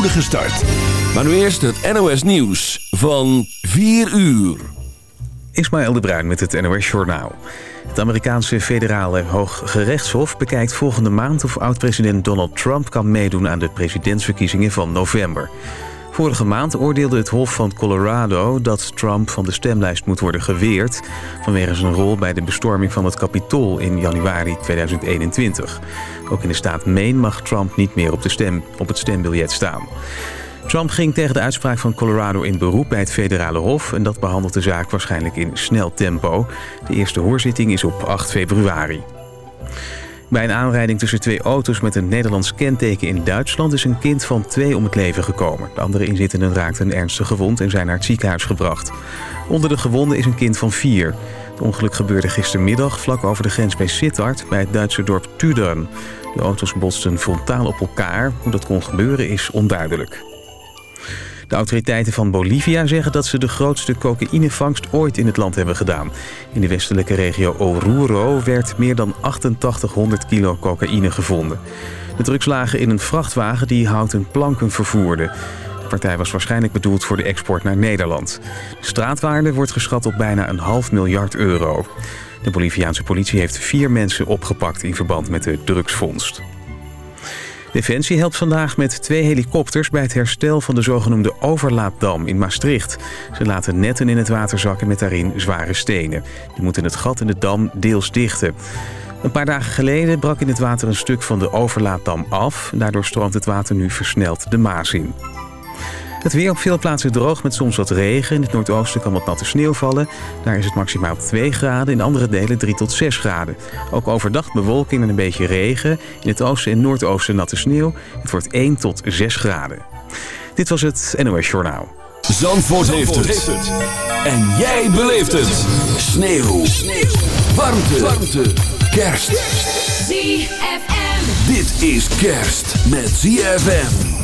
start. Maar nu eerst het NOS Nieuws van 4 uur. Ismaël de Bruin met het NOS Journaal. Het Amerikaanse federale Hooggerechtshof bekijkt volgende maand... of oud-president Donald Trump kan meedoen aan de presidentsverkiezingen van november. Vorige maand oordeelde het Hof van Colorado dat Trump van de stemlijst moet worden geweerd... vanwege zijn rol bij de bestorming van het Capitool in januari 2021. Ook in de staat Maine mag Trump niet meer op, de stem, op het stembiljet staan. Trump ging tegen de uitspraak van Colorado in beroep bij het federale hof... en dat behandelt de zaak waarschijnlijk in snel tempo. De eerste hoorzitting is op 8 februari. Bij een aanrijding tussen twee auto's met een Nederlands kenteken in Duitsland... is een kind van twee om het leven gekomen. De andere inzittenden raakten ernstig gewond en zijn naar het ziekenhuis gebracht. Onder de gewonden is een kind van vier. Het ongeluk gebeurde gistermiddag vlak over de grens bij Sittard... bij het Duitse dorp Tudern. De auto's botsten frontaal op elkaar. Hoe dat kon gebeuren is onduidelijk. De autoriteiten van Bolivia zeggen dat ze de grootste cocaïnevangst ooit in het land hebben gedaan. In de westelijke regio Oruro werd meer dan 8800 kilo cocaïne gevonden. De drugs lagen in een vrachtwagen die houten planken vervoerde. De partij was waarschijnlijk bedoeld voor de export naar Nederland. De straatwaarde wordt geschat op bijna een half miljard euro. De Boliviaanse politie heeft vier mensen opgepakt in verband met de drugsvondst. Defensie helpt vandaag met twee helikopters bij het herstel van de zogenoemde overlaatdam in Maastricht. Ze laten netten in het water zakken met daarin zware stenen. Die moeten het gat in de dam deels dichten. Een paar dagen geleden brak in het water een stuk van de overlaatdam af. Daardoor stroomt het water nu versneld de Maas in. Het weer op veel plaatsen droog met soms wat regen. In het noordoosten kan wat natte sneeuw vallen. Daar is het maximaal 2 graden. In andere delen 3 tot 6 graden. Ook overdag bewolking en een beetje regen. In het oosten en noordoosten natte sneeuw. Het wordt 1 tot 6 graden. Dit was het NOS Journaal. Zandvoort, heeft, het. En jij beleeft het. Sneeuw. sneeuw. Warmte. Warmte. Kerst. ZFM. Dit is kerst met ZFM.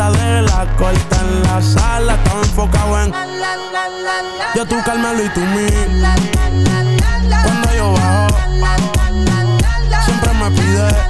hasta de la corta en la sala. Estaba enfocado en yo tú Carmelo y tú mí. Cuando yo bajo, siempre me pide.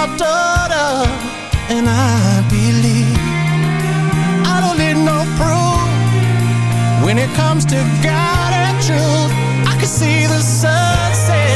my daughter and I believe I don't need no proof. When it comes to God and truth I can see the sunset.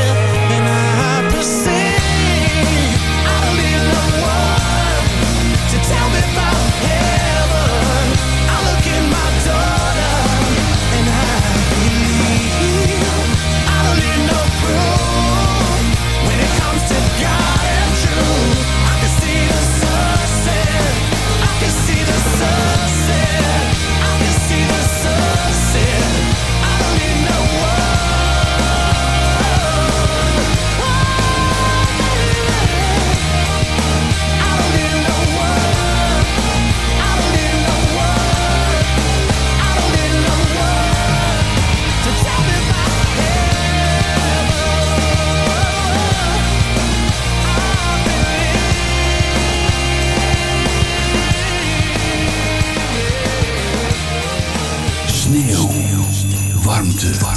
Heute.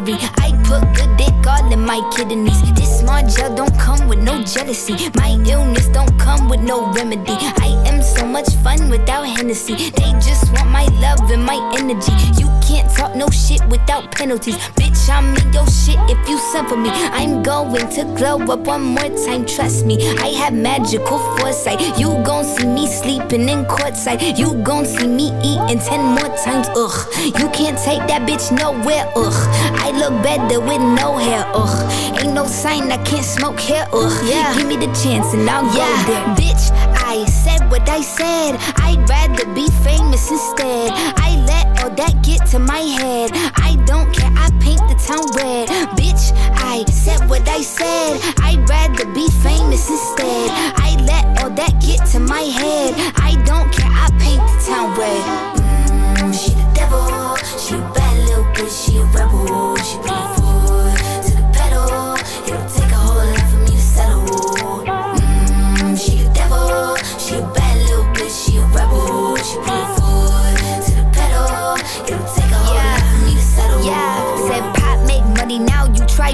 Misery. I put good dick all in my kidneys. This small gel don't jealousy. My illness don't come with no remedy. I am so much fun without Hennessy. They just want my love and my energy. You can't talk no shit without penalties. Bitch, I'm in your shit if you for me. I'm going to glow up one more time, trust me. I have magical foresight. You gon' see me sleeping in courtside. You gon' see me eating ten more times, ugh. You can't take that bitch nowhere, ugh. I look better with no hair, ugh. Ain't no sign I can't smoke here, ugh. Yeah. Give me the chance and I'll yeah. go there. Bitch, I said what I said. I'd rather be famous instead. I let all that get to my head. I don't care, I paint the town red. Bitch, I said what I said. I'd rather be famous instead. I let all that get to my head. I don't care, I paint the town red. Mm, she the devil, she a bad little bitch, she a rebel. She put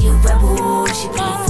She a rebel. She put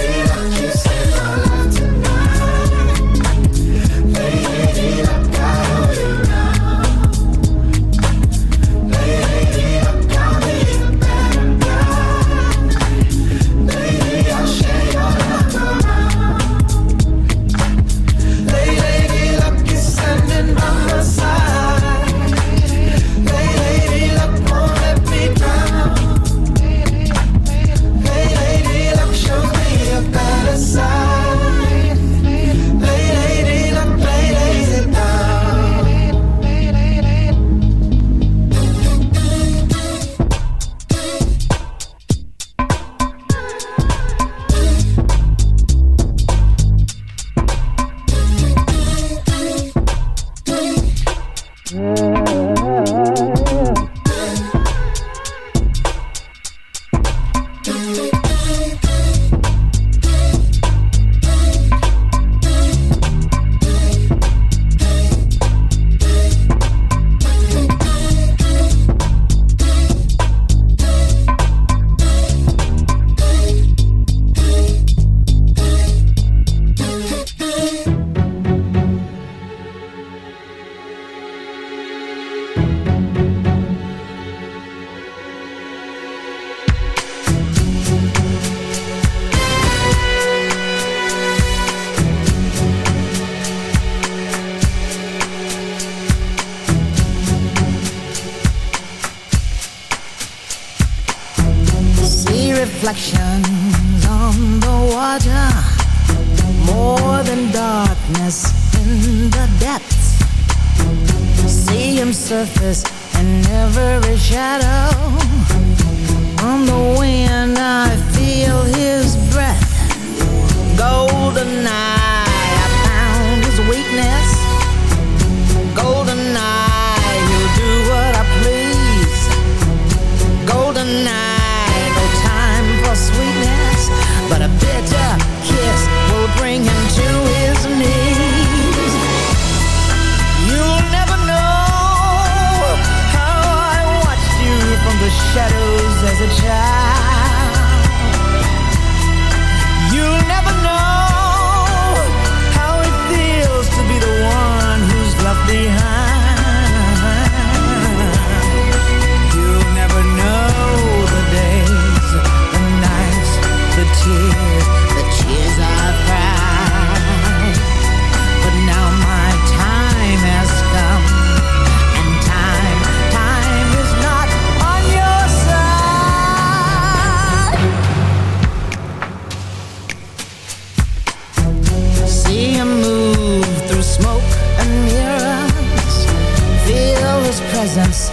presence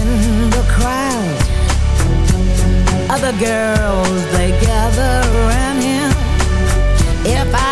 in the crowd. Other girls, they gather around him. If I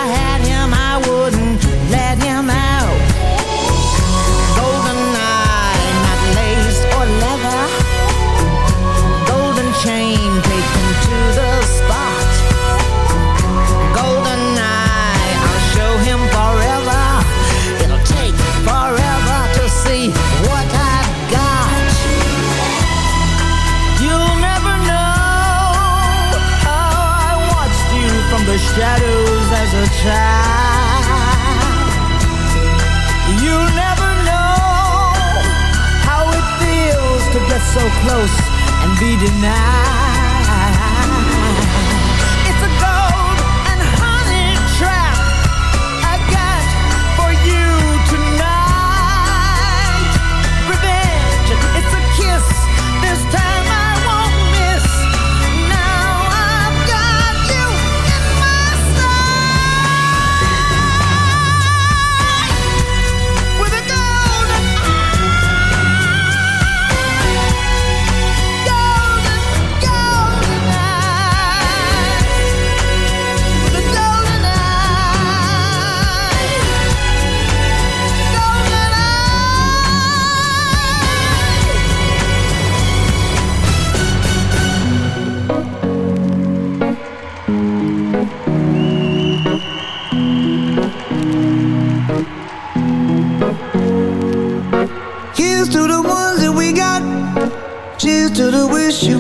close and be denied.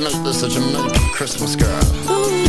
night, there's such a night, Christmas girl. Ooh.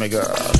me, girl.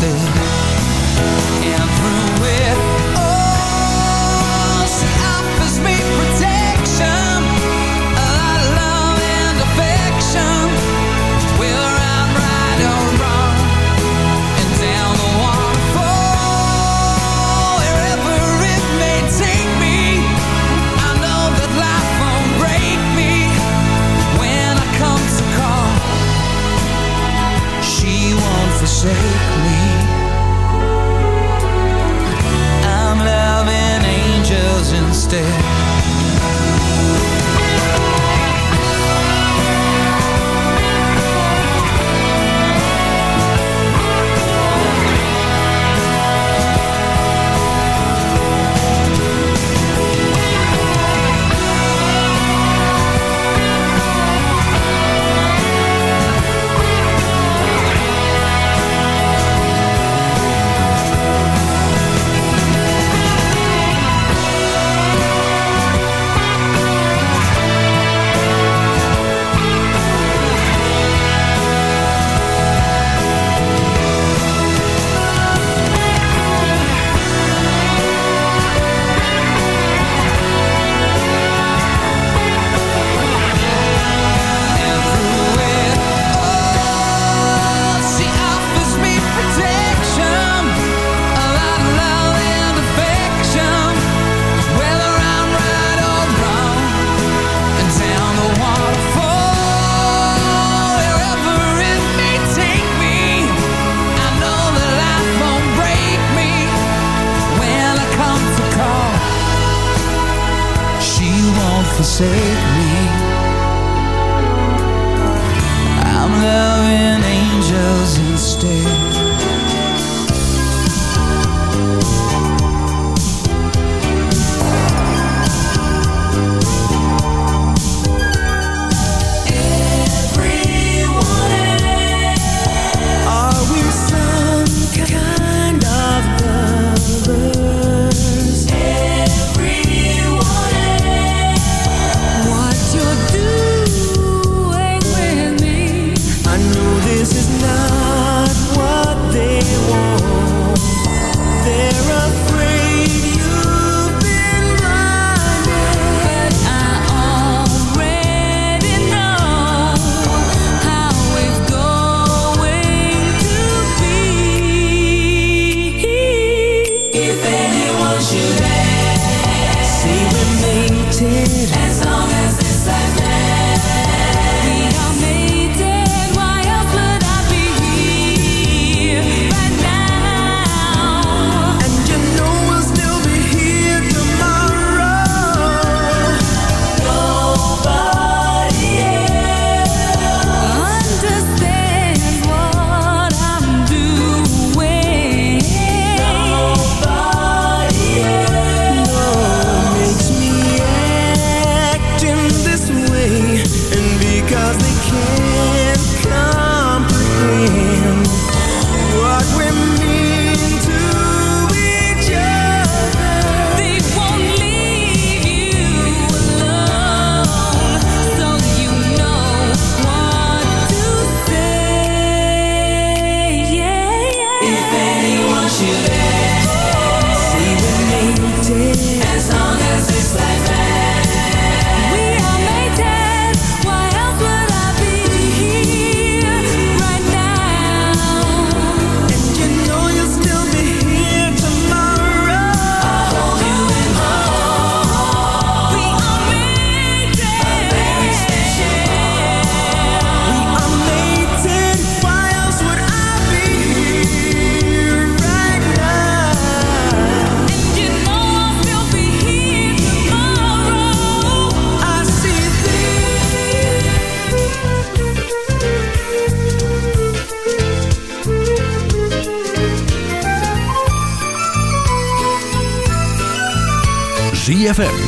and through it all she offers me protection a lot of love and affection. I'm right or wrong and down the waterfall wherever it may take me. I know that life won't break me when I come to call. She won't forsake instead